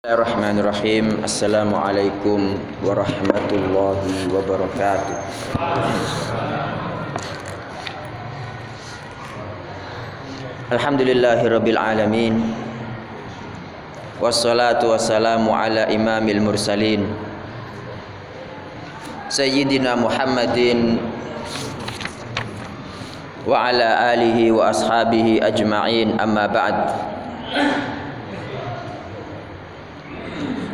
Bismillahirrahmanirrahim Assalamualaikum warahmatullahi wabarakatuh Alhamdulillahi rabbil alamin Wassalatu wassalamu ala imamil mursalin Sayyidina Muhammadin Wa ala alihi wa ashabihi ajma'in amma ba'd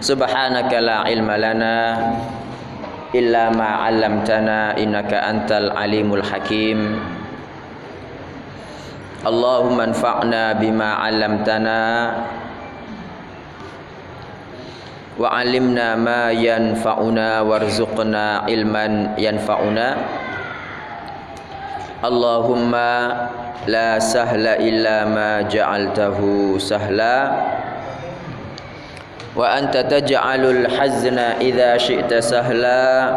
Subhanaka la ilma lana illa ma 'allamtana innaka antal alimul hakim. Allahumma anfa'na bima 'allamtana wa 'allimna ma yanfa'una warzuqna ilman yanfa'una. Allahumma la sahla illa ma ja'altahu sahla wa anta taj'alul hazna idza syi'ta sahla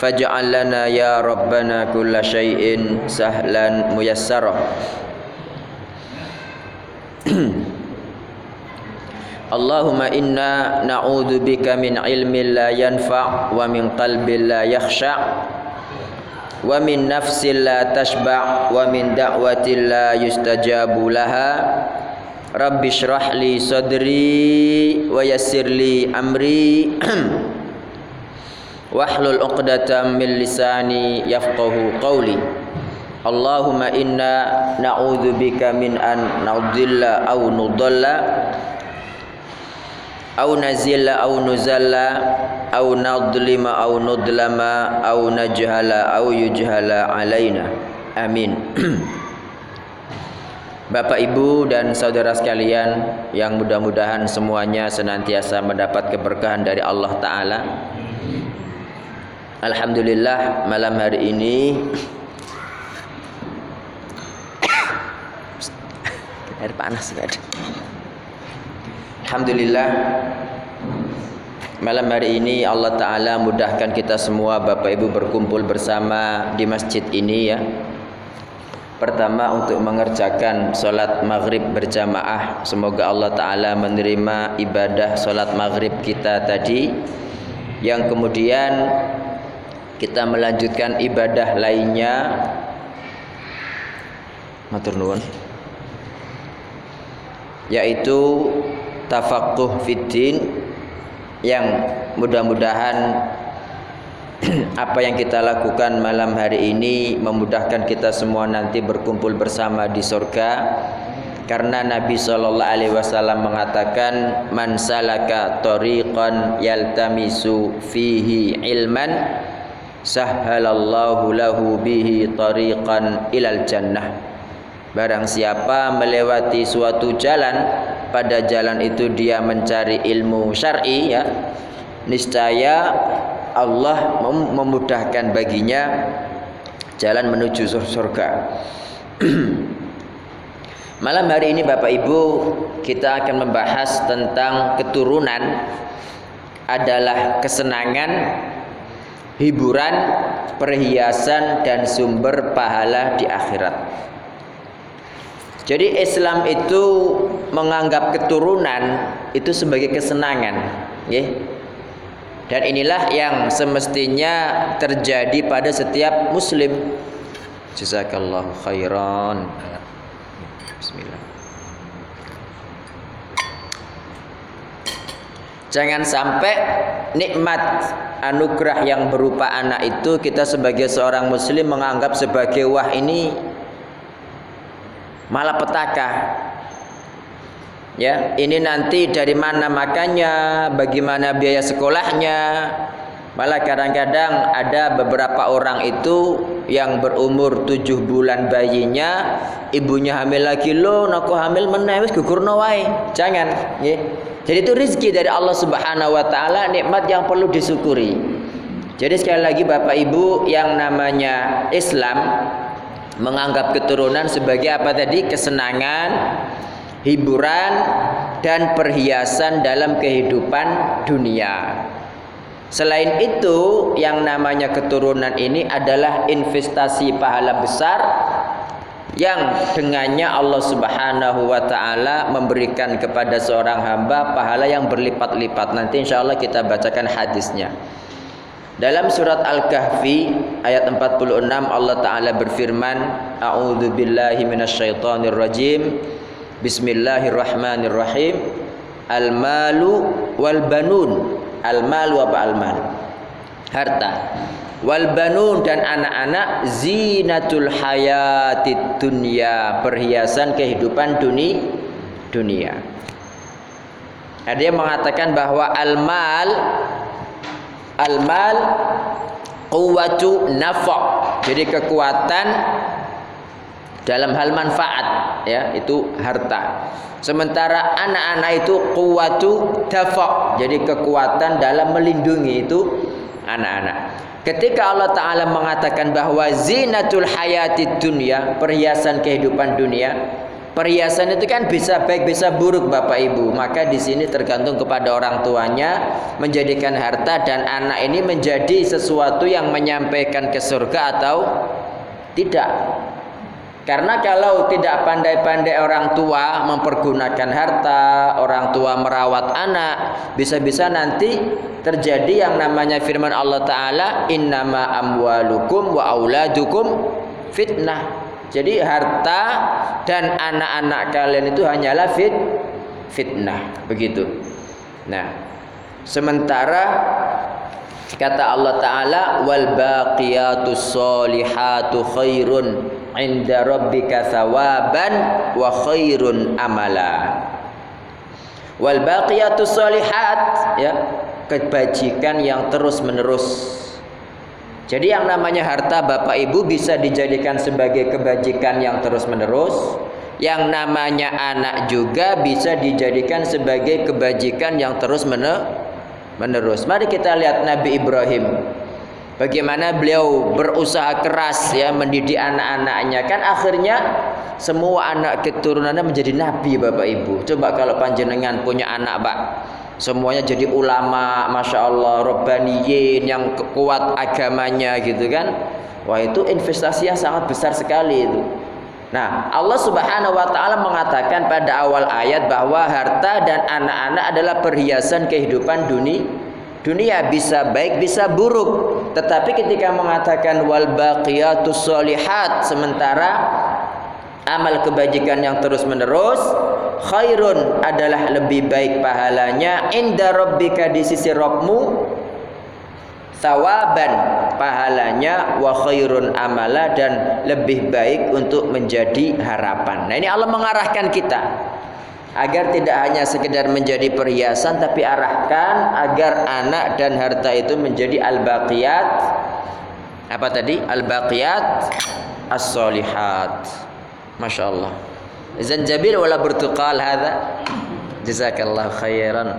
faj'al lana ya rabbana kulla syai'in sahlan muyassara Allahumma inna na'udzu bika min ilmin la yanfa' wa min qalbin la yakhsha' wa min nafsin la tashba' wa min Rabbi syrah li sadri wa yassir li amri. Wahlul 'uqdatam min lisani yafqahu qawli. Allahumma inna na'udzu bika min an nudilla aw nudalla aw nazilla aw nuzalla aw nadlima aw nudlama aw najhala aw yujhala alaina amin Bapak Ibu dan saudara sekalian yang mudah-mudahan semuanya senantiasa mendapat keberkahan dari Allah Ta'ala. Alhamdulillah malam hari ini Air panas ada Alhamdulillah Malam hari ini Allah Ta'ala mudahkan kita semua Bapak Ibu berkumpul bersama di masjid ini ya Pertama untuk mengerjakan solat maghrib berjamaah. Semoga Allah Ta'ala menerima ibadah solat maghrib kita tadi. Yang kemudian kita melanjutkan ibadah lainnya. Matur nuwun. Yaitu tafakuh fiddin Yang mudah-mudahan apa yang kita lakukan malam hari ini memudahkan kita semua nanti berkumpul bersama di surga karena Nabi sallallahu alaihi wasallam mengatakan man salaka tariqan yaltamisu fihi ilman sahhalallahu lahu bihi tariqan ilal jannah. Barang siapa melewati suatu jalan pada jalan itu dia mencari ilmu syar'i ya. Niscaya Allah memudahkan baginya jalan menuju surga. Malam hari ini Bapak Ibu kita akan membahas tentang keturunan adalah kesenangan, hiburan, perhiasan dan sumber pahala di akhirat. Jadi Islam itu menganggap keturunan itu sebagai kesenangan, ya. Dan inilah yang semestinya terjadi pada setiap muslim. Jazakallahu khairan. Bismillah. Jangan sampai nikmat anugerah yang berupa anak itu kita sebagai seorang muslim menganggap sebagai wah ini malapetaka Ya, ini nanti dari mana makannya, bagaimana biaya sekolahnya. Malah kadang-kadang ada beberapa orang itu yang berumur tujuh bulan bayinya, ibunya hamil lagi lo, naku hamil meneh wis gugurno wae. Jangan, ya. Jadi itu rezeki dari Allah Subhanahu wa taala, nikmat yang perlu disyukuri. Jadi sekali lagi Bapak Ibu yang namanya Islam menganggap keturunan sebagai apa tadi? kesenangan, hiburan dan perhiasan dalam kehidupan dunia. Selain itu, yang namanya keturunan ini adalah investasi pahala besar yang dengannya Allah Subhanahu wa taala memberikan kepada seorang hamba pahala yang berlipat-lipat. Nanti insya Allah kita bacakan hadisnya. Dalam surat Al-Kahfi ayat 46 Allah taala berfirman, A'udzu billahi minasyaitonir rajim. Bismillahirrahmanirrahim. Al-malu wal banun. Al-malu apa al-mal? Harta. Wal banun dan anak-anak zinatul hayatid dunya, perhiasan kehidupan dunia dunia. Ada yang mengatakan bahwa al-mal Al-mal quwwatu nafa. Jadi kekuatan dalam hal manfaat ya, itu harta. Sementara anak-anak itu quwwatu dafa. Jadi kekuatan dalam melindungi itu anak-anak. Ketika Allah Ta'ala mengatakan bahwa zinatul hayati dunia, perhiasan kehidupan dunia, Perhiasan itu kan bisa baik bisa buruk Bapak Ibu. Maka di sini tergantung kepada orang tuanya menjadikan harta dan anak ini menjadi sesuatu yang menyampaikan ke surga atau tidak. Karena kalau tidak pandai-pandai orang tua mempergunakan harta, orang tua merawat anak, bisa-bisa nanti terjadi yang namanya firman Allah Ta'ala, Innama amwalukum wa auladukum fitnah. Jadi harta dan anak-anak kalian itu hanyalah fit fitnah, begitu. Nah, sementara kata Allah taala wal baqiyatus solihatu khairun inda rabbika thawaban wa khairun amala. Wal baqiyatus solihat ya, kebajikan yang terus-menerus jadi yang namanya harta Bapak Ibu bisa dijadikan sebagai kebajikan yang terus-menerus. Yang namanya anak juga bisa dijadikan sebagai kebajikan yang terus-menerus. Mari kita lihat Nabi Ibrahim. Bagaimana beliau berusaha keras ya mendidik anak-anaknya. Kan akhirnya semua anak keturunannya menjadi nabi Bapak Ibu. Coba kalau panjenengan punya anak, Pak semuanya jadi ulama masya Allah robbaniyin yang kuat agamanya gitu kan wah itu investasi yang sangat besar sekali itu nah Allah subhanahu wa ta'ala mengatakan pada awal ayat bahwa harta dan anak-anak adalah perhiasan kehidupan dunia dunia bisa baik bisa buruk. Tetapi ketika mengatakan wal baqiyatus solihat sementara amal kebajikan yang terus menerus khairun adalah lebih baik pahalanya. Inda rabbika di sisi Rabbmu sawaban pahalanya wa khairun amala dan lebih baik untuk menjadi harapan. Nah, ini Allah mengarahkan kita agar tidak hanya sekedar menjadi perhiasan tapi arahkan agar anak dan harta itu menjadi al-baqiyat apa tadi? Al-baqiyat as-solihat. Masya Allah. Zanjabil wala bertukal hadha? Jazakallah khairan.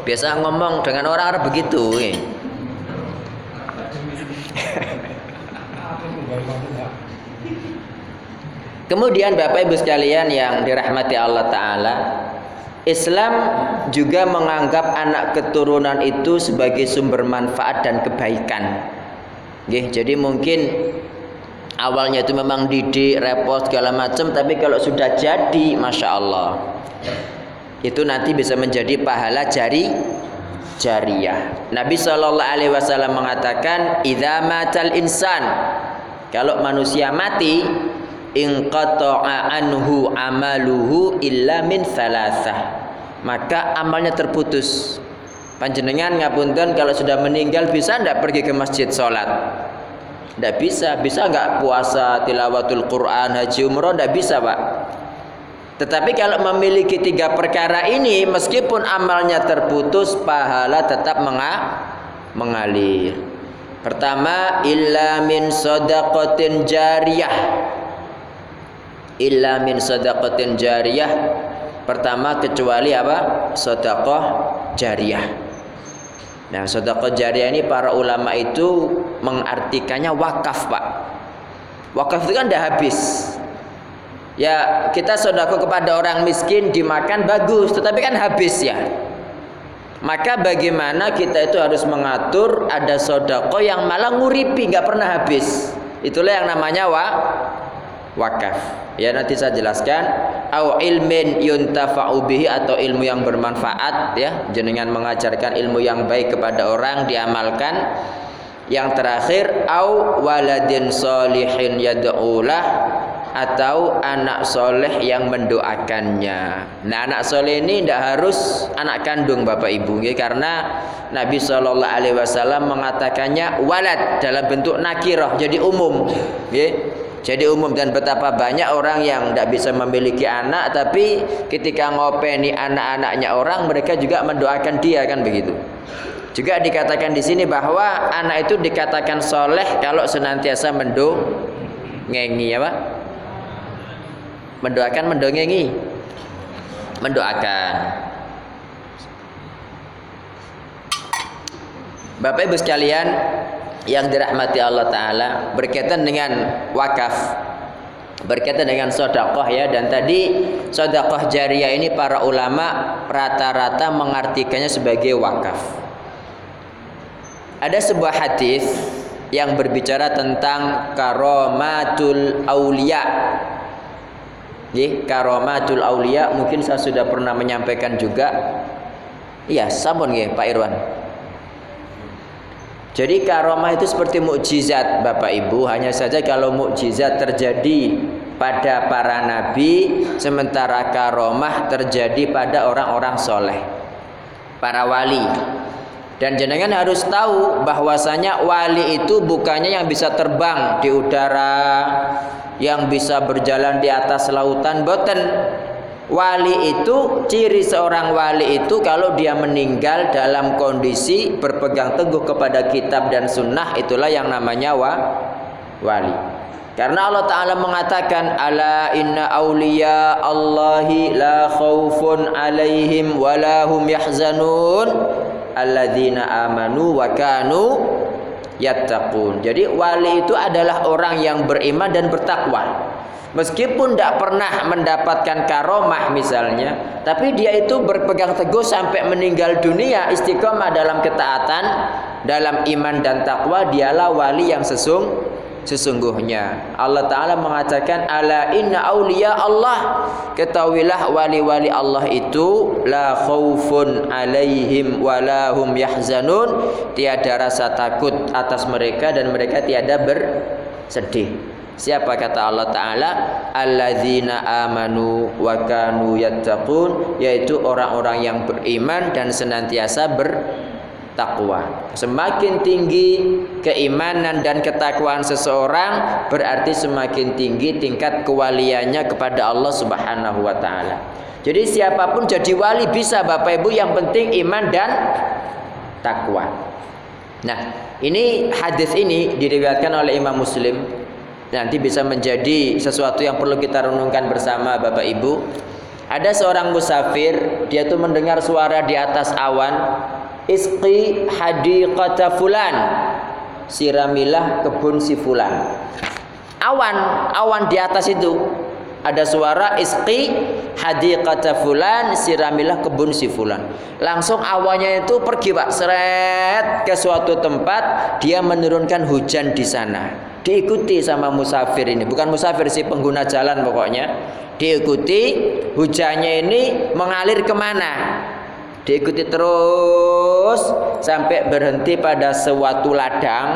Biasa ngomong dengan orang Arab begitu. Eh. Kemudian Bapak Ibu sekalian yang dirahmati Allah Ta'ala Islam juga menganggap anak keturunan itu sebagai sumber manfaat dan kebaikan. Jadi mungkin awalnya itu memang didik repot segala macam tapi kalau sudah jadi masya Allah itu nanti bisa menjadi pahala jari jariah. Nabi Wasallam mengatakan idza matal insan. Kalau manusia mati inqata'a anhu amaluhu illa min thalathah maka amalnya terputus panjenengan ngapunten kalau sudah meninggal bisa ndak pergi ke masjid sholat tidak bisa. Bisa nggak puasa, tilawatul Quran, haji umroh? Tidak bisa, Pak. Tetapi kalau memiliki tiga perkara ini, meskipun amalnya terputus, pahala tetap mengalir. Pertama, illa min sadaqatin jariyah. Illa min sadaqatin jariyah. Pertama kecuali apa? Sedekah jariyah. Nah, sedekah jariah ini para ulama itu mengartikannya wakaf, Pak. Wakaf itu kan tidak habis. Ya, kita sedekah kepada orang miskin dimakan bagus, tetapi kan habis ya. Maka bagaimana kita itu harus mengatur ada sodako yang malah nguripi nggak pernah habis. Itulah yang namanya wa wakaf. Ya nanti saya jelaskan au ilmin yuntafa'u bihi atau ilmu yang bermanfaat ya jenengan mengajarkan ilmu yang baik kepada orang diamalkan yang terakhir au waladin solihin yad'ulah atau anak soleh yang mendoakannya. Nah anak soleh ini tidak harus anak kandung bapak ibu, ya, karena Nabi Shallallahu Alaihi Wasallam mengatakannya walad dalam bentuk nakirah, jadi umum, ya. Jadi umum dan betapa banyak orang yang tidak bisa memiliki anak, tapi ketika ngopeni anak-anaknya orang, mereka juga mendoakan dia kan begitu. Juga dikatakan di sini bahwa anak itu dikatakan soleh kalau senantiasa mendongengi apa? Mendoakan mendongengi. Mendoakan. Bapak Ibu sekalian yang dirahmati Allah taala berkaitan dengan wakaf berkaitan dengan sodakoh ya dan tadi sodakoh jariah ini para ulama rata-rata mengartikannya sebagai wakaf ada sebuah hadis yang berbicara tentang karomatul aulia. Nggih, karomatul aulia mungkin saya sudah pernah menyampaikan juga. Iya, sampun nggih Pak Irwan. Jadi karomah itu seperti mukjizat Bapak Ibu, hanya saja kalau mukjizat terjadi pada para nabi, sementara karomah terjadi pada orang-orang soleh, para wali. Dan jenengan harus tahu bahwasanya wali itu bukannya yang bisa terbang di udara, yang bisa berjalan di atas lautan, boten. Wali itu ciri seorang wali itu kalau dia meninggal dalam kondisi berpegang teguh kepada kitab dan sunnah itulah yang namanya wa, wali. Karena Allah Ta'ala mengatakan Ala inna awliya Allahi la khawfun alaihim walahum yahzanun alladzina amanu wa kanu yattaqun. Jadi wali itu adalah orang yang beriman dan bertakwa. Meskipun tidak pernah mendapatkan karomah misalnya, tapi dia itu berpegang teguh sampai meninggal dunia istiqomah dalam ketaatan, dalam iman dan takwa, dialah wali yang sesung sesungguhnya. Allah taala mengatakan ala inna auliya Allah. Ketahuilah wali-wali Allah itu la khaufun alaihim wala hum yahzanun. Tiada rasa takut atas mereka dan mereka tiada bersedih Siapa kata Allah Ta'ala Alladzina amanu wa kanu yattaqun Yaitu orang-orang yang beriman dan senantiasa ber takwa. Semakin tinggi keimanan dan ketakwaan seseorang berarti semakin tinggi tingkat kewaliannya kepada Allah Subhanahu wa taala. Jadi siapa pun jadi wali bisa Bapak Ibu yang penting iman dan takwa. Nah, ini hadis ini diriwayatkan oleh Imam Muslim. Nanti bisa menjadi sesuatu yang perlu kita renungkan bersama Bapak Ibu. Ada seorang musafir, dia tuh mendengar suara di atas awan isqi hadiqata fulan. Siramilah kebun si fulan. Awan awan di atas itu. Ada suara isqi hadiqata fulan. Siramilah kebun si fulan. Langsung awannya itu pergi pak. Seret ke suatu tempat dia menurunkan hujan di sana diikuti sama musafir ini. Bukan musafir sih pengguna jalan pokoknya. Diikuti hujannya ini mengalir ke mana? Diikuti terus sampai berhenti pada suatu ladang.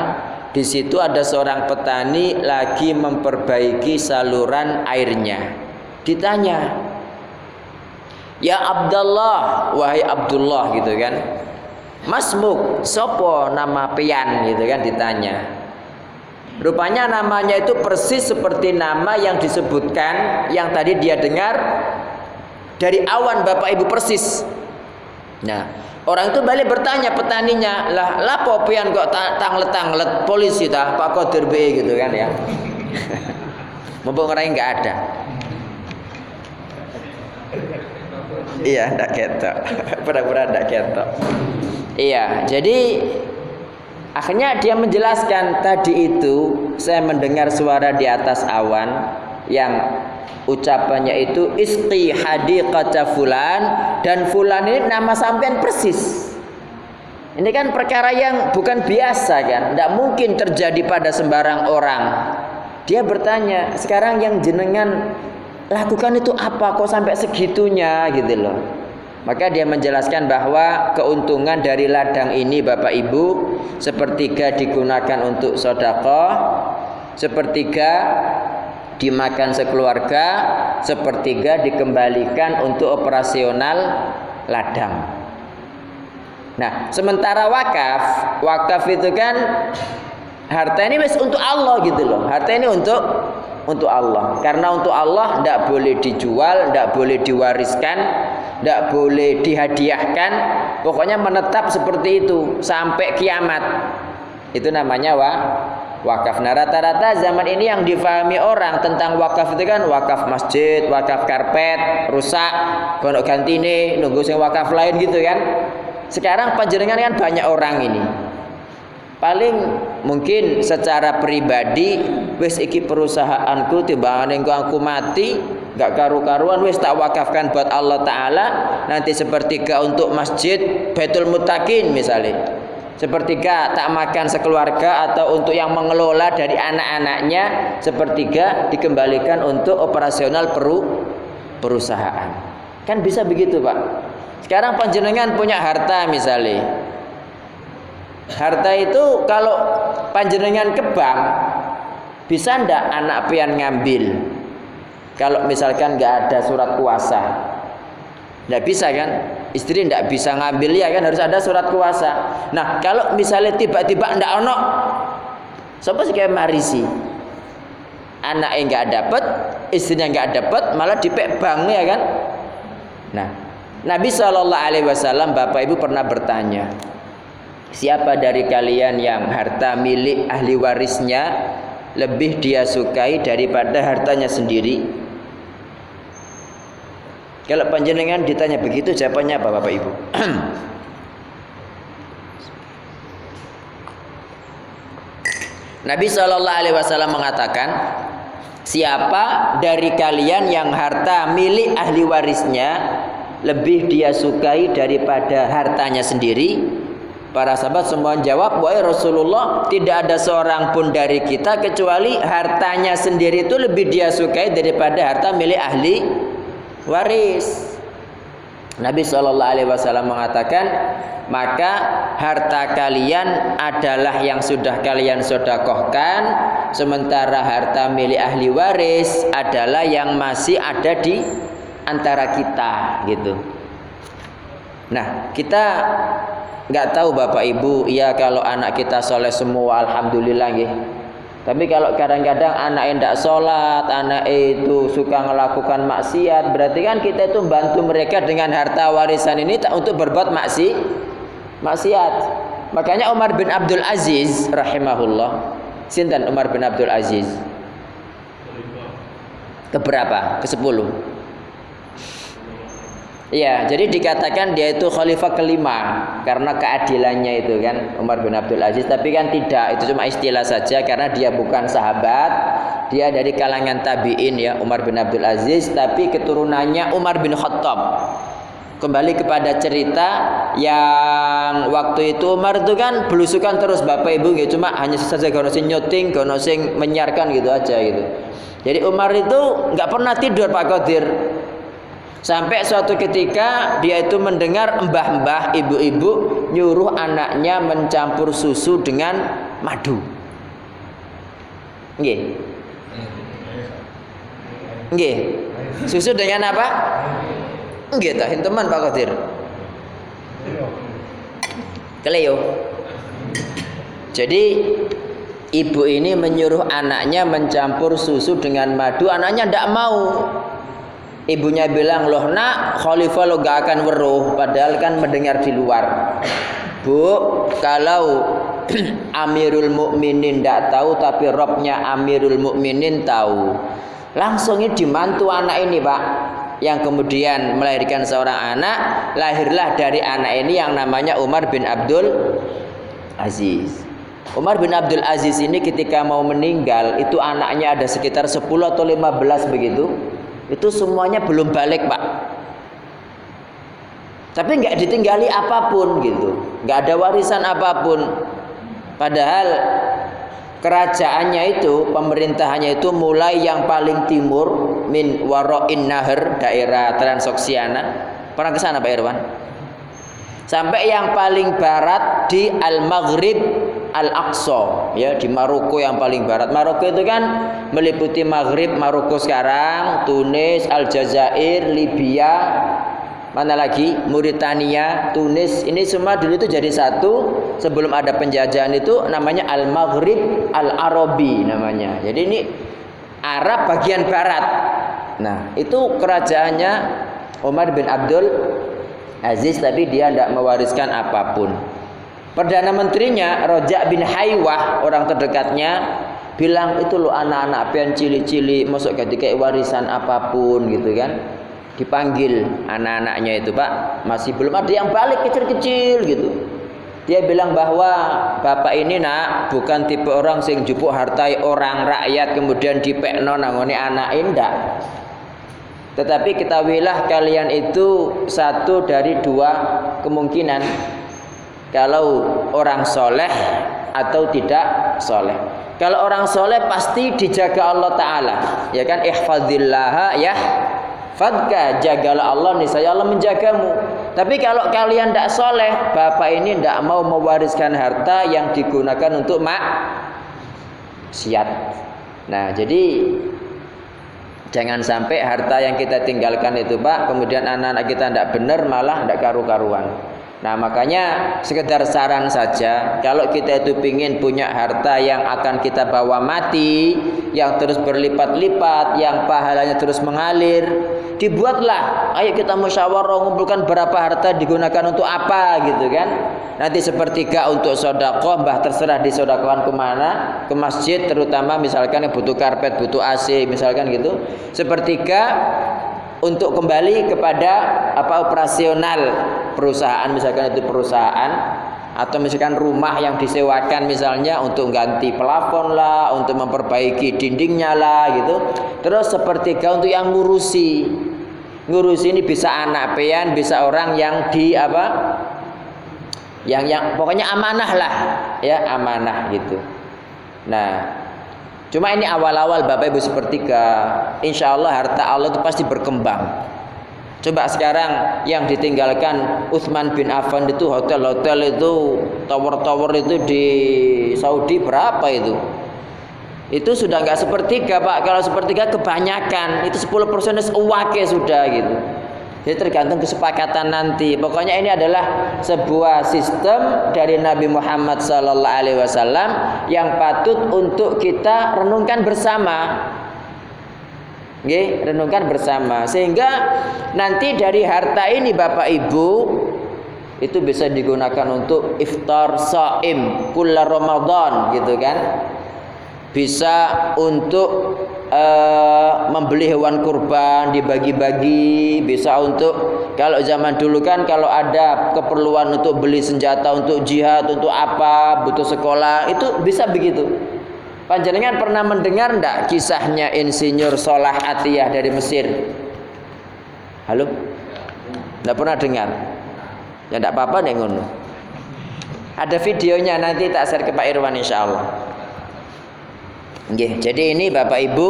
Di situ ada seorang petani lagi memperbaiki saluran airnya. Ditanya ya Abdullah wahai Abdullah gitu kan. Masmuk sopo nama pian gitu kan ditanya Rupanya namanya itu persis seperti nama yang disebutkan yang tadi dia dengar dari awan Bapak Ibu persis Nah, orang itu balik bertanya petaninya, lah lapo pian kok tanglet tanglet polisi dah Pak Kodir B gitu kan ya. Mumpung orang nggak ada. Iya, ndak ketok. Pura-pura ndak ketok. Iya, jadi akhirnya dia menjelaskan tadi itu saya mendengar suara di atas awan yang ucapannya itu hadi hadiqata fulan dan fulan ini nama sampean persis Ini kan perkara yang bukan biasa kan, tidak mungkin terjadi pada sembarang orang. Dia bertanya, sekarang yang jenengan lakukan itu apa kok sampai segitunya gitu loh. Maka dia menjelaskan bahwa keuntungan dari ladang ini Bapak Ibu sepertiga digunakan untuk sodakoh, sepertiga dimakan sekeluarga, sepertiga dikembalikan untuk operasional ladang. Nah, sementara wakaf, wakaf itu kan harta ini wis untuk Allah gitu loh. Harta ini untuk untuk Allah. Karena untuk Allah tidak boleh dijual, tidak boleh diwariskan, tidak boleh dihadiahkan. Pokoknya menetap seperti itu sampai kiamat. Itu namanya wa wakaf. Nah rata-rata zaman ini yang difahami orang tentang wakaf itu kan wakaf masjid, wakaf karpet, rusak, pondok ganti nih, nunggu sing wakaf lain gitu kan. Sekarang panjenengan kan banyak orang ini. Paling mungkin secara pribadi wis iki perusahaanku timbangane aku mati gak karu-karuan wis tak wakafkan buat Allah taala nanti sepertiga untuk masjid Baitul Muttaqin misalnya. Sepertiga tak makan sekeluarga atau untuk yang mengelola dari anak-anaknya sepertiga dikembalikan untuk operasional peru perusahaan. Kan bisa begitu, Pak. Sekarang panjenengan punya harta misalnya. Harta itu kalau panjenengan ke bank bisa ndak anak pian ngambil? Kalau misalkan nggak ada surat kuasa, nggak bisa kan? Istri ndak bisa ngambil ya kan harus ada surat kuasa. Nah kalau misalnya tiba-tiba ndak ono, siapa sih kayak marisi? Anaknya nggak dapat, istrinya nggak dapat, malah dipek bank ya kan? Nah Nabi Shallallahu Alaihi Wasallam Bapak Ibu pernah bertanya Siapa dari kalian yang harta milik ahli warisnya lebih dia sukai daripada hartanya sendiri? Kalau panjenengan ditanya begitu jawabannya apa Bapak Ibu? Nabi Shallallahu Alaihi Wasallam mengatakan, siapa dari kalian yang harta milik ahli warisnya lebih dia sukai daripada hartanya sendiri? Para sahabat semua jawab, "Wahai Rasulullah, tidak ada seorang pun dari kita kecuali hartanya sendiri itu lebih dia sukai daripada harta milik ahli waris." Nabi Shallallahu alaihi wasallam mengatakan, "Maka harta kalian adalah yang sudah kalian sodakohkan, sementara harta milik ahli waris adalah yang masih ada di antara kita gitu. Nah, kita nggak tahu Bapak Ibu, ya kalau anak kita soleh semua, alhamdulillah gitu. Tapi kalau kadang-kadang anak yang tidak sholat, anak itu suka melakukan maksiat, berarti kan kita itu bantu mereka dengan harta warisan ini untuk berbuat maksi, maksiat. Makanya Umar bin Abdul Aziz rahimahullah, sinten Umar bin Abdul Aziz? Keberapa? Ke sepuluh. Iya, jadi dikatakan dia itu khalifah kelima karena keadilannya itu kan Umar bin Abdul Aziz. Tapi kan tidak, itu cuma istilah saja karena dia bukan sahabat, dia dari kalangan tabiin ya Umar bin Abdul Aziz, tapi keturunannya Umar bin Khattab. Kembali kepada cerita yang waktu itu Umar itu kan belusukan terus bapak ibu gitu, cuma hanya saja gono nyuting, gono menyiarkan gitu aja gitu. Jadi Umar itu nggak pernah tidur Pak Qadir Sampai suatu ketika dia itu mendengar mbah-mbah, ibu-ibu nyuruh anaknya mencampur susu dengan madu. Nggih. Nggih. Susu dengan apa? Nggih tah, teman Pak Qadir. Keleo. Jadi ibu ini menyuruh anaknya mencampur susu dengan madu, anaknya tidak mau. Ibunya bilang, loh nak khalifah lo gak akan weruh Padahal kan mendengar di luar Bu, kalau Amirul Mukminin tidak tahu tapi Robnya Amirul Mukminin tahu. Langsung ini dimantu anak ini pak, yang kemudian melahirkan seorang anak, lahirlah dari anak ini yang namanya Umar bin Abdul Aziz. Umar bin Abdul Aziz ini ketika mau meninggal itu anaknya ada sekitar 10 atau 15 begitu. Itu semuanya belum balik, Pak. Tapi nggak ditinggali apa pun gitu, nggak ada warisan apa pun. Padahal kerajaannya itu, pemerintahannya itu mulai yang paling timur min waroin nahar daerah Transoksiana. Pernah ke sana Pak Irwan? Sampai yang paling barat di Al Maghrib Al Aqsa ya di Maroko yang paling barat. Maroko itu kan meliputi Maghrib, Maroko sekarang, Tunis, Aljazair, Libya, mana lagi Mauritania, Tunis. Ini semua dulu itu jadi satu sebelum ada penjajahan itu namanya Al Maghrib Al Arabi namanya. Jadi ini Arab bagian barat. Nah, itu kerajaannya Umar bin Abdul Aziz tapi dia tidak mewariskan apa pun. Perdana menterinya Rojak bin Haywah orang terdekatnya bilang itu lo anak-anak pian cili-cili masuk ketika warisan apa pun gitu kan. Dipanggil anak-anaknya itu pak masih belum ada yang balik kecil-kecil gitu. Dia bilang bahwa bapak ini nak bukan tipe orang sing jupuk hartai orang rakyat kemudian dipekno nangoni anak indah tetapi ketahuilah kalian itu satu dari dua kemungkinan kalau orang soleh atau tidak soleh. Kalau orang soleh pasti dijaga Allah Taala, ya kan? Ihfadillah ya, fadka jagalah Allah nih saya Allah menjagamu. Tapi kalau kalian tidak soleh, bapak ini tidak mau mewariskan harta yang digunakan untuk mak siat. Nah jadi jangan sampai harta yang kita tinggalkan itu pak, kemudian anak-anak kita tidak benar malah tidak karu-karuan. Nah makanya sekedar saran saja Kalau kita itu ingin punya harta yang akan kita bawa mati Yang terus berlipat-lipat Yang pahalanya terus mengalir Dibuatlah. Ayo kita musyawarah mengumpulkan berapa harta digunakan untuk apa gitu kan? Nanti sepertiga untuk sodakoh Mbah terserah di sodakohan ke mana Ke masjid terutama misalkan butuh karpet Butuh AC misalkan gitu. Sepertiga untuk kembali kepada apa operasional perusahaan misalkan itu perusahaan atau misalkan rumah yang disewakan misalnya untuk ganti plafon lah, untuk memperbaiki dindingnya lah gitu. Terus sepertiga untuk yang ngurusi. Ngurusi ini bisa anak pean, bisa orang yang di apa? Yang yang pokoknya amanah lah, ya amanah gitu. Nah, Cuma ini awal-awal Bapak Ibu sepertiga. Insya Allah harta Allah itu pasti berkembang. Coba sekarang yang ditinggalkan Utsman bin Affan itu hotel-hotel itu tower-tower itu di Saudi berapa itu? Itu sudah nggak sepertiga Pak. Kalau sepertiga kebanyakan itu 10% persen uwake sudah gitu. Jadi tergantung kesepakatan nanti. Pokoknya ini adalah sebuah sistem dari Nabi Muhammad Wasallam yang patut untuk kita renungkan bersama. Oke, renungkan bersama. Sehingga nanti dari harta ini Bapak Ibu itu bisa digunakan untuk iftar saim kula Ramadan gitu kan. Bisa untuk uh, membeli hewan kurban dibagi-bagi. Bisa untuk kalau zaman dulu kan kalau ada keperluan untuk beli senjata untuk jihad untuk apa butuh sekolah itu bisa begitu Panjenengan pernah mendengar ndak kisahnya insinyur Solah Atiyah dari Mesir? Halo? Ndak pernah dengar? Ya ndak apa-apa nih ngono. Ada videonya nanti tak share ke Pak Irwan insya Allah. Nggih, jadi ini Bapak Ibu,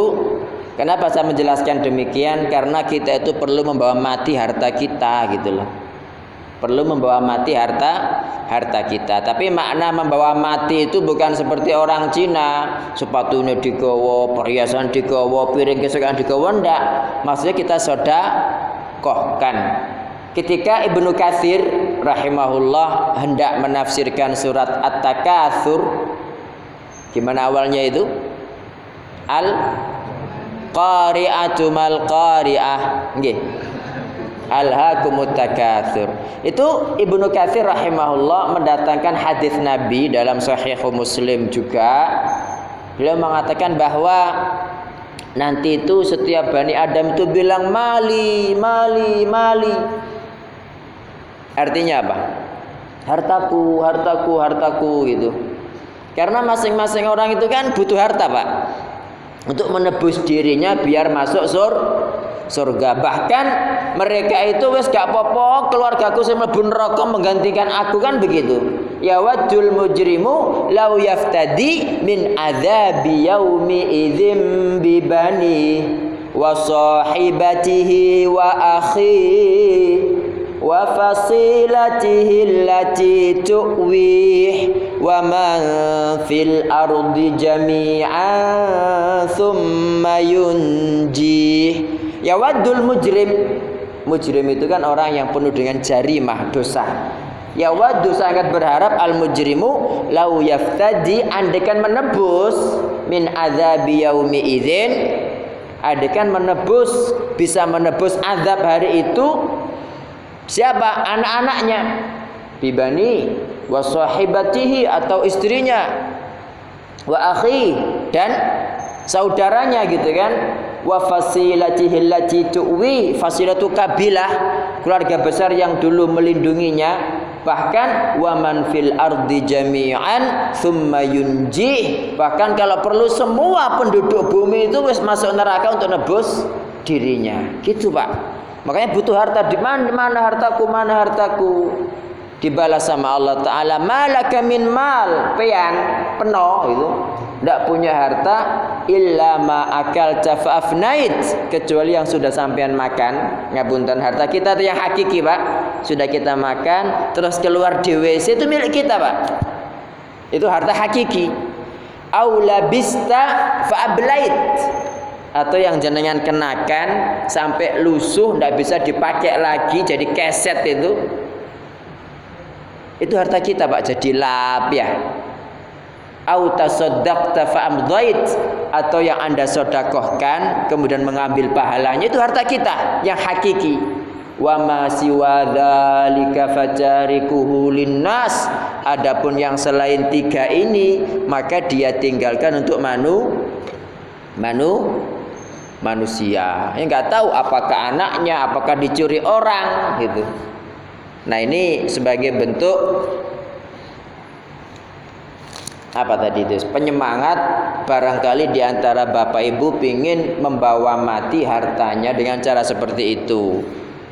kenapa saya menjelaskan demikian? Karena kita itu perlu membawa mati harta kita gitu loh. Perlu membawa mati harta harta kita. Tapi makna membawa mati itu bukan seperti orang Cina, sepatunya digawa, perhiasan digawa, piring kesukaan digawa ndak. Maksudnya kita kohkan. Ketika Ibnu Katsir rahimahullah hendak menafsirkan surat At-Takatsur gimana awalnya itu? al qari'atu mal qari'ah nggih alhaakumut takatsur. Itu Ibnu Katsir rahimahullah mendatangkan hadis Nabi dalam sahih Muslim juga. Beliau mengatakan bahwa nanti itu setiap Bani Adam itu bilang mali mali mali. Artinya apa? Hartaku hartaku hartaku gitu. Karena masing-masing orang itu kan butuh harta pak. Untuk menebus dirinya biar masuk sur surga. Bahkan mereka itu wes gak popo keluargaku sing mlebu neraka menggantikan aku kan begitu. Ya wadul mujrimu lau yaftadi min adzabi yaumi idzim bibani wa sahibatihi wa akhi wa fasilatihi allati tu'wih wa man fil ardi jami'an thumma yunjih ya wadul mujrim mujrim itu kan orang yang penuh dengan jarimah dosa ya wadu sangat berharap al mujrimu lau yaftadi andekan menebus min azabi yaumi idzin adekan menebus bisa menebus azab hari itu Siapa? Anak-anaknya. Bibani wa sahibatihi atau istrinya. Wa akhi dan saudaranya gitu kan. Wa fasilatihi allati tu'wi fasilatu kabilah keluarga besar yang dulu melindunginya. Bahkan wa man fil ardi jami'an thumma yunji. Bahkan kalau perlu semua penduduk bumi itu wis masuk neraka untuk nebus dirinya. Gitu Pak. Makanya butuh harta di mana mana hartaku mana hartaku dibalas sama Allah Taala malaka min mal. Pian penuh itu tidak punya harta illa ma akal tafafnait kecuali yang sudah sampean makan ngabuntan harta kita itu yang hakiki pak. Sudah kita makan terus keluar di WC itu milik kita pak. Itu harta hakiki. Aula bista faablait atau yang jenengan kenakan sampai lusuh tidak bisa dipakai lagi jadi keset itu itu harta kita Pak. Jadi lap ya. Atau yang anda sodakohkan kemudian mengambil pahalanya itu harta kita yang hakiki. Wa ma siwa dzalika fajarikuhu linnas. Adapun yang selain tiga ini maka dia tinggalkan untuk manu manu manusia. Ya nggak tahu apakah anaknya, apakah dicuri orang gitu. Nah ini sebagai bentuk apa tadi itu? Penyemangat barangkali di antara bapak ibu ingin membawa mati hartanya dengan cara seperti itu.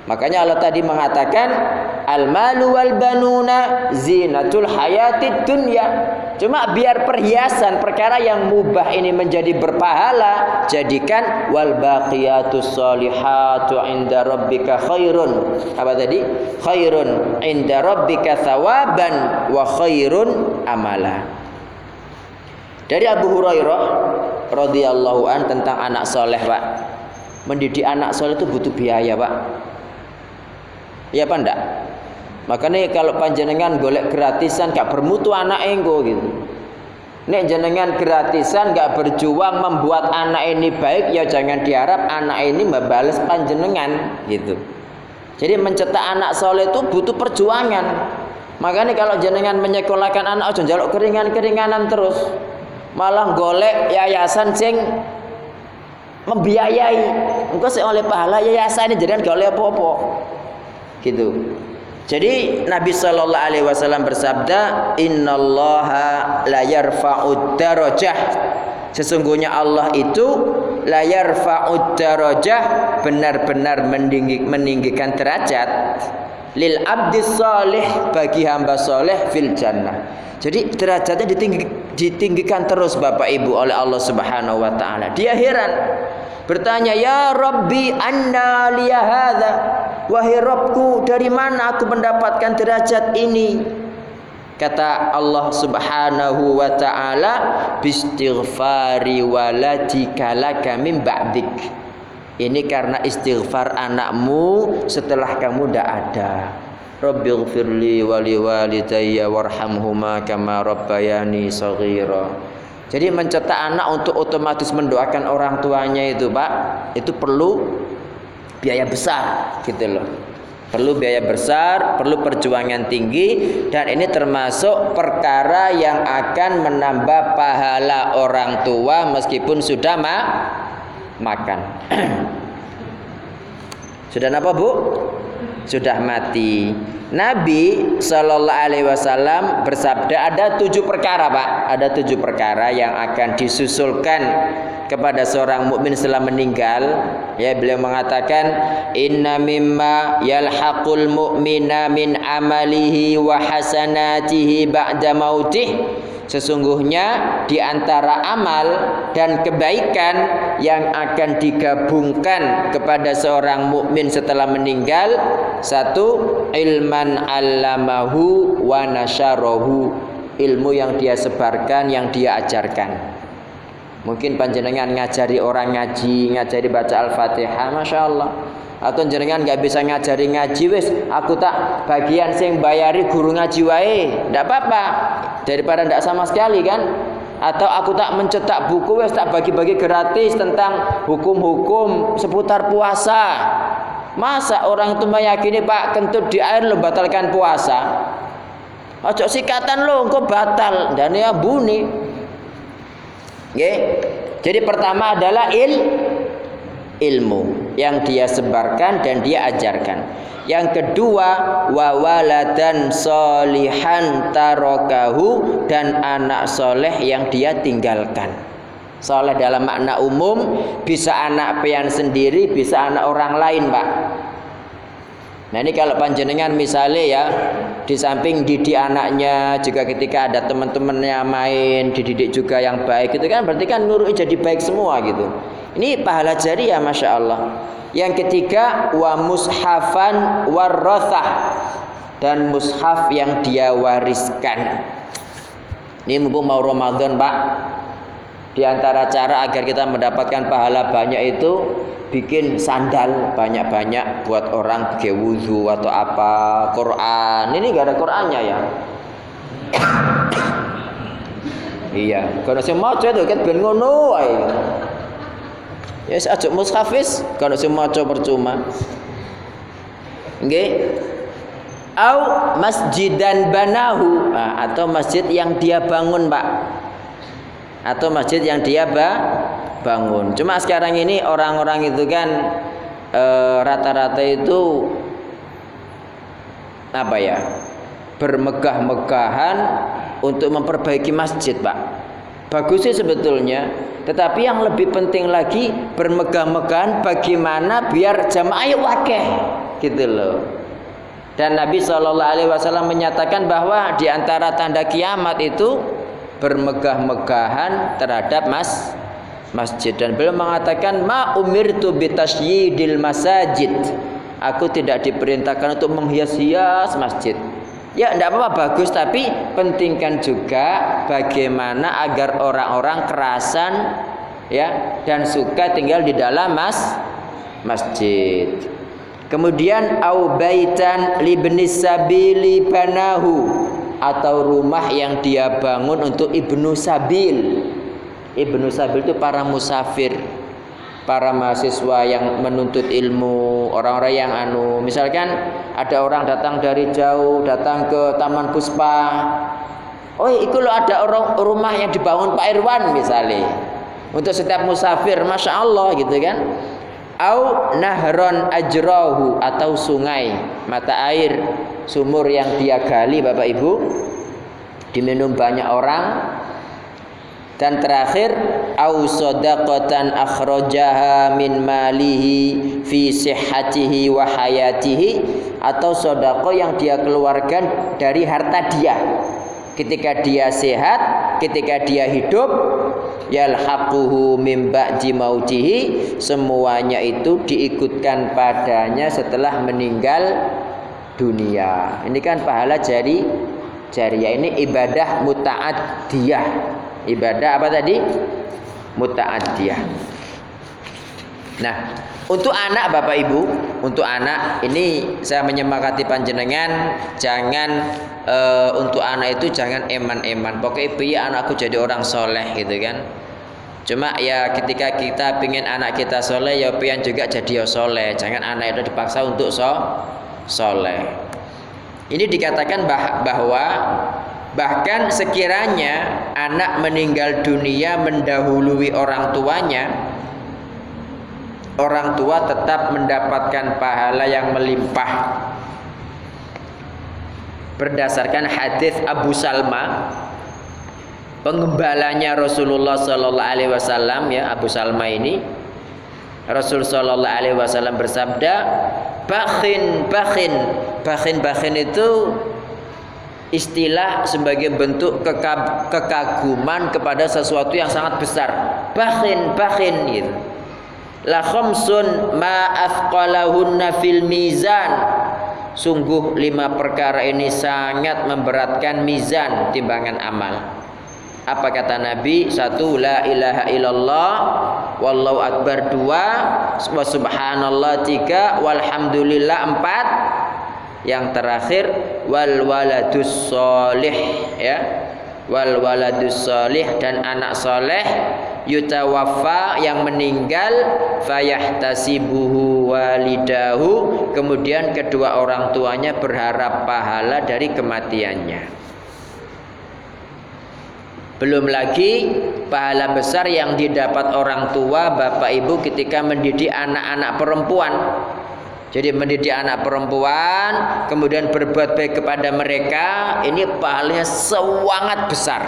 Makanya Allah tadi mengatakan al malu wal banuna zinatul hayatid dunya. Cuma biar perhiasan perkara yang mubah ini menjadi berpahala, jadikan wal baqiyatus solihatu inda rabbika khairun. Apa tadi? Khairun inda rabbika thawaban wa khairun amala. Dari Abu Hurairah radhiyallahu an tentang anak soleh, Pak. Mendidik anak soleh itu butuh biaya, Pak Iya apa ndak? Makanya kalau panjenengan golek gratisan gak bermutu anak engko gitu. Nek jenengan gratisan gak berjuang membuat anak ini baik ya jangan diharap anak ini membalas panjenengan gitu. Jadi mencetak anak soleh itu butuh perjuangan. Makanya kalau jenengan menyekolahkan anak aja jaluk keringan-keringanan terus. Malah golek yayasan sing membiayai. Engko sih oleh pahala yayasan ini jadi gak oleh apa-apa gitu jadi Nabi Shallallahu Alaihi Wasallam bersabda, Innallaha la yarfa'ud darajah. Sesungguhnya Allah itu la yarfa'ud darajah benar-benar meninggikan derajat lil abdi salih bagi hamba soleh fil jannah. Jadi derajatnya ditinggi, ditinggikan terus Bapak Ibu oleh Allah Subhanahu wa taala. Dia heran bertanya, "Ya Rabbi, anna liya hadza?" Wahai Rabbku, dari mana aku mendapatkan derajat ini? Kata Allah Subhanahu wa taala, "Bistighfari waladika laka min ba'dik." Ini karena istighfar anakmu setelah kamu tidak ada. Rabbighfirli wa liwalidayya warhamhuma kama rabbayani shaghira. Jadi mencetak anak untuk otomatis mendoakan orang tuanya itu, Pak, itu perlu biaya besar gitu loh perlu biaya besar, perlu perjuangan tinggi dan ini termasuk perkara yang akan menambah pahala orang tua meskipun sudah ma makan. sudah apa, Bu? Sudah mati. Nabi Shallallahu Alaihi Wasallam bersabda ada tujuh perkara, Pak. Ada tujuh perkara yang akan disusulkan kepada seorang mukmin setelah meninggal ya beliau mengatakan inna mimma yalhaqul mu'mina min amalihi wa hasanatihi ba'da mautih Sesungguhnya di antara amal dan kebaikan yang akan digabungkan kepada seorang mukmin setelah meninggal satu ilman allamahu wa nasyarahu ilmu yang dia sebarkan yang dia ajarkan Mungkin panjenengan ngajari orang ngaji, ngajari baca Al-Fatihah, Masya Allah. Atau jenengan nggak bisa ngajari ngaji wis, aku tak bagian sing bayari guru ngaji wae. Ndak apa-apa. Daripada ndak sama sekali kan? Atau aku tak mencetak buku wis tak bagi-bagi gratis tentang hukum-hukum seputar puasa. Masa orang itu meyakini Pak kentut di air lo batalkan puasa? Ojo sikatan lo engkau batal dan ya bunyi. Okay. Jadi pertama adalah il ilmu yang dia sebarkan dan dia ajarkan. Yang kedua wawaladan solihan tarokahu dan anak soleh yang dia tinggalkan. Soleh dalam makna umum bisa anak pian sendiri, bisa anak orang lain, Pak. Nah ini kalau panjenengan misalnya ya di samping didik anaknya juga ketika ada teman-temannya main dididik juga yang baik itu kan berarti kan nurut jadi baik semua gitu. Ini pahala jari ya masya Allah. Yang ketiga wa mushafan warrothah dan mushaf yang dia wariskan. Ini mumpung mau Ramadan pak. Di antara cara agar kita mendapatkan pahala banyak itu bikin sandal banyak-banyak buat orang pakai wudhu atau apa Quran ini gak ada Qurannya ya iya kalau saya mau itu kan ben ngono ya saya ajak mushafis kalau saya mau percuma Oke, au masjidan banahu nah, atau masjid yang dia bangun pak atau masjid yang dia ba bangun. Cuma sekarang ini orang-orang itu kan eh, rata-rata e, itu apa ya? bermegah-megahan untuk memperbaiki masjid, Pak. Bagus sih sebetulnya, tetapi yang lebih penting lagi bermegah-megahan bagaimana biar jamaah wakeh gitu loh. Dan Nabi Shallallahu Alaihi Wasallam menyatakan bahwa di antara tanda kiamat itu bermegah-megahan terhadap mas masjid. Dan beliau mengatakan ma umirtu bitasyidil masajid. Aku tidak diperintahkan untuk menghias-hias masjid ya tidak apa-apa bagus. Tapi pentingkan juga bagaimana agar orang-orang kerasan ya dan suka tinggal di dalam mas masjid. Kemudian au baitan libnis sabili banahu atau rumah yang dia bangun untuk ibnu sabil. Ibnu Sabil itu para musafir, para mahasiswa yang menuntut ilmu, orang-orang yang anu, misalkan ada orang datang dari jauh, datang ke Taman Puspa. Oh, itu loh ada orang rumah yang dibangun Pak Irwan misalnya. Untuk setiap musafir, masya Allah gitu kan. Au nahron ajrohu atau sungai mata air sumur yang dia gali Bapak Ibu diminum banyak orang dan terakhir au sadaqatan akhrajaha min malihi fi sihhatihi wa hayatihi atau sedekah yang dia keluarkan dari harta dia. Ketika dia sehat ketika dia hidup yalhaquhu min ba'di mautihi semuanya itu diikutkan padanya setelah meninggal dunia. Ini kan pahala jari jariah ini ibadah muta'addiyah Ibadah apa tadi? Muta'addiyah. Nah, untuk anak Bapak Ibu, untuk anak ini saya menyemangati panjenengan jangan e, untuk anak itu jangan eman-eman. Pokoknya biar anakku jadi orang soleh gitu kan. Cuma ya ketika kita ingin anak kita soleh ya pian juga jadi ya soleh. Jangan anak itu dipaksa untuk so soleh. Ini dikatakan bah bahwa Bahkan sekiranya anak meninggal dunia mendahului orang tuanya, orang tua tetap mendapatkan pahala yang melimpah. Berdasarkan hadis Abu Salma pengembalanya Rasulullah sallallahu alaihi wasallam ya Abu Salma ini Rasul sallallahu alaihi wasallam bersabda bakhin bakhin bakhin bakhin itu istilah sebagai bentuk kekaguman kepada sesuatu yang sangat besar. Bakhin bakhin gitu. La khamsun ma athqalahunna fil mizan. Sungguh lima perkara ini sangat memberatkan mizan timbangan amal. Apa kata Nabi? Satu la ilaha illallah wallahu akbar. Dua subhanallah. Tiga walhamdulillah. Empat yang terakhir wal waladus solih ya. Wal waladus solih dan anak soleh yutawaffa yang meninggal fayahtasibuhu walidahu. Kemudian kedua orang tuanya berharap pahala dari kematiannya. Belum lagi pahala besar yang didapat orang tua, bapak ibu ketika mendidik anak-anak perempuan. Jadi mendidik anak perempuan, kemudian berbuat baik kepada mereka, ini pahalanya sangat besar.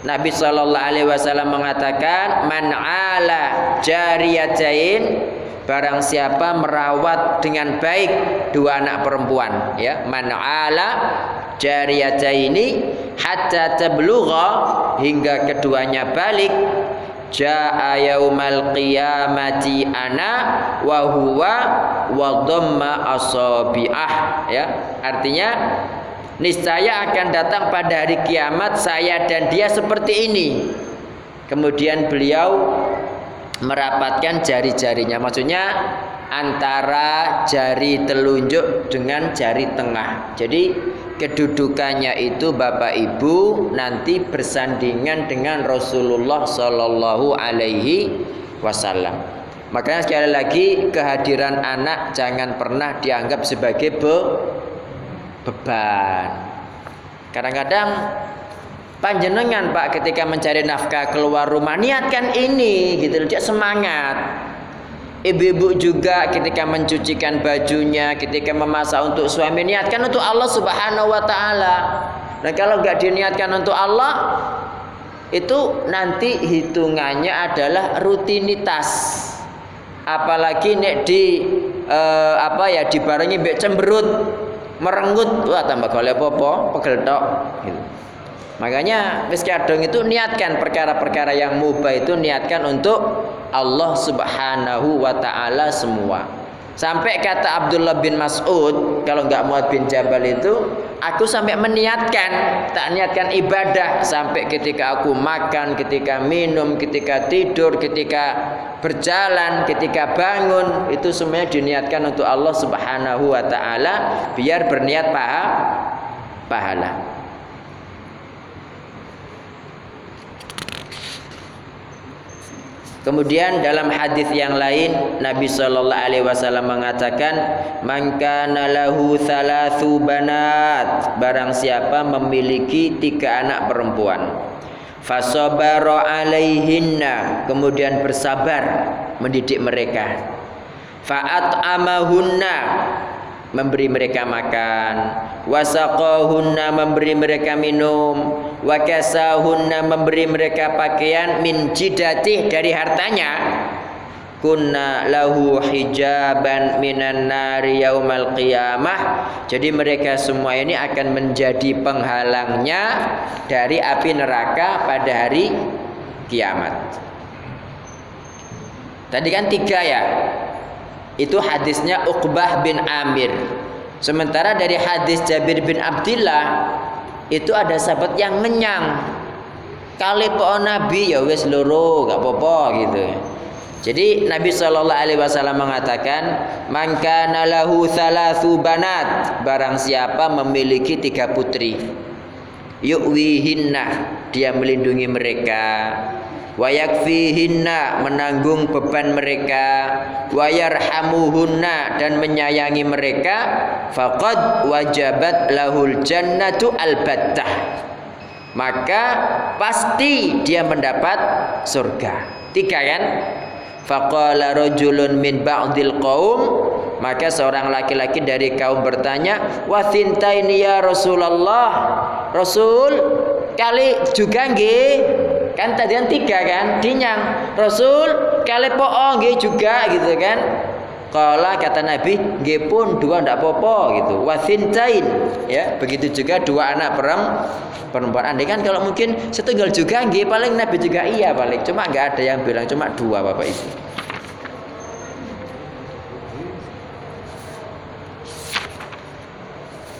Nabi Shallallahu Alaihi Wasallam mengatakan, man ala jariyatain barang siapa merawat dengan baik dua anak perempuan ya man ala jariyataini hatta tablugha hingga keduanya balik jaa yaumal qiyamati ana wa huwa wa dhamma asabiah. Ya artinya niscaya akan datang pada hari kiamat saya dan dia seperti ini. Kemudian beliau merapatkan jari-jarinya. Maksudnya antara jari telunjuk dengan jari tengah jadi kedudukannya itu Bapak Ibu nanti bersandingan dengan Rasulullah Shallallahu Alaihi Wasallam. Makanya sekali lagi kehadiran anak jangan pernah dianggap sebagai be beban. Kadang-kadang panjenengan Pak ketika mencari nafkah keluar rumah niatkan ini gitu dia semangat Ibu-ibu juga ketika mencucikan bajunya, ketika memasak untuk suami niatkan untuk Allah Subhanahu wa taala. Dan kalau nggak diniatkan untuk Allah, itu nanti hitungannya adalah rutinitas. Apalagi nek di eh, apa ya dibarengi mbek cemberut, merenggut, wah tambah golek apa pegel tok gitu. Makanya wis kadung itu niatkan perkara-perkara yang mubah itu niatkan untuk Allah Subhanahu wa taala semua. Sampai kata Abdullah bin Mas'ud, kalau nggak Muad bin Jabal itu, aku sampai meniatkan, tak niatkan ibadah sampai ketika aku makan, ketika minum, ketika tidur, ketika berjalan, ketika bangun, itu semuanya diniatkan untuk Allah Subhanahu wa taala biar berniat paha pahala. Kemudian dalam hadis yang lain Nabi sallallahu alaihi wasallam mengatakan man kana lahu thalathu banat. Barang siapa memiliki tiga anak perempuan. Fasabara alaihinna. Kemudian bersabar mendidik mereka. Fa'at amahunna memberi mereka makan. Wasaqahunna memberi mereka minum. Wakasahunna memberi mereka pakaian min jidatih dari hartanya. Kunna lahu hijaban minan nari yaumal qiyamah. Jadi mereka semua ini akan menjadi penghalangnya dari api neraka pada hari kiamat. Tadi kan tiga ya itu hadisnya Uqbah bin Amir. Sementara dari hadis Jabir bin Abdullah itu ada sahabat yang ngenyang. Kali po Nabi ya wes loro gak apa-apa gitu. Jadi Nabi Shallallahu Alaihi Wasallam mengatakan, maka nalahu thalathu banat, barang memiliki tiga putri, yukwihinna, dia melindungi mereka, wayakfihinna menanggung beban mereka. Wayarhamuhunna dan menyayangi mereka. Faqad wajabat lahul jannatu albattah. Maka pasti dia mendapat surga. Tiga kan? Faqala rajulun min ba'dil qaum. Maka seorang laki-laki dari kaum bertanya wa ya Rasulullah? Rasul kali juga nggih kan tadi kan tiga kan dinyang Rasul kali poong juga gitu kan Kala kata Nabi, nggih pun dua ndak popo gitu. Wasintain ya, begitu juga dua anak perem perempuan. Andai kan kalau mungkin setunggal juga nggih paling Nabi juga iya paling. Cuma nggak ada yang bilang cuma dua Bapak Ibu.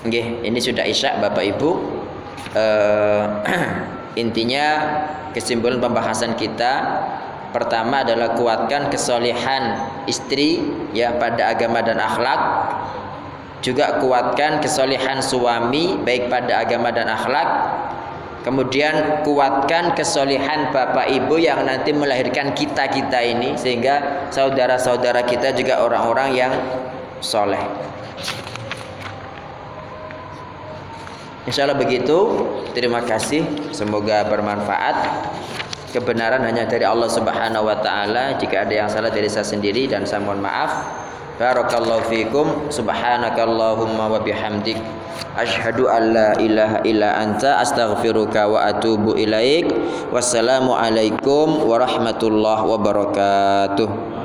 Nggih, ini sudah isya Bapak Ibu. Uh, intinya kesimpulan pembahasan kita Pertama adalah kuatkan kesolehan istri ya pada agama dan akhlak. Juga kuatkan kesolehan suami baik pada agama dan akhlak. Kemudian kuatkan kesolehan bapak ibu yang nanti melahirkan kita kita ini sehingga saudara-saudara kita juga orang-orang yang soleh. Insya Allah begitu. Terima kasih. Semoga bermanfaat. Kebenaran hanya dari Allah Subhanahu wa taala. Jika ada yang salah dari saya sendiri dan saya mohon maaf. Barakallahu fikum. Subhanakallahumma wa bihamdik. Asyhadu an la ilaha illa anta. Astaghfiruka wa atubu ilaik. Wassalamu alaikum warahmatullahi wabarakatuh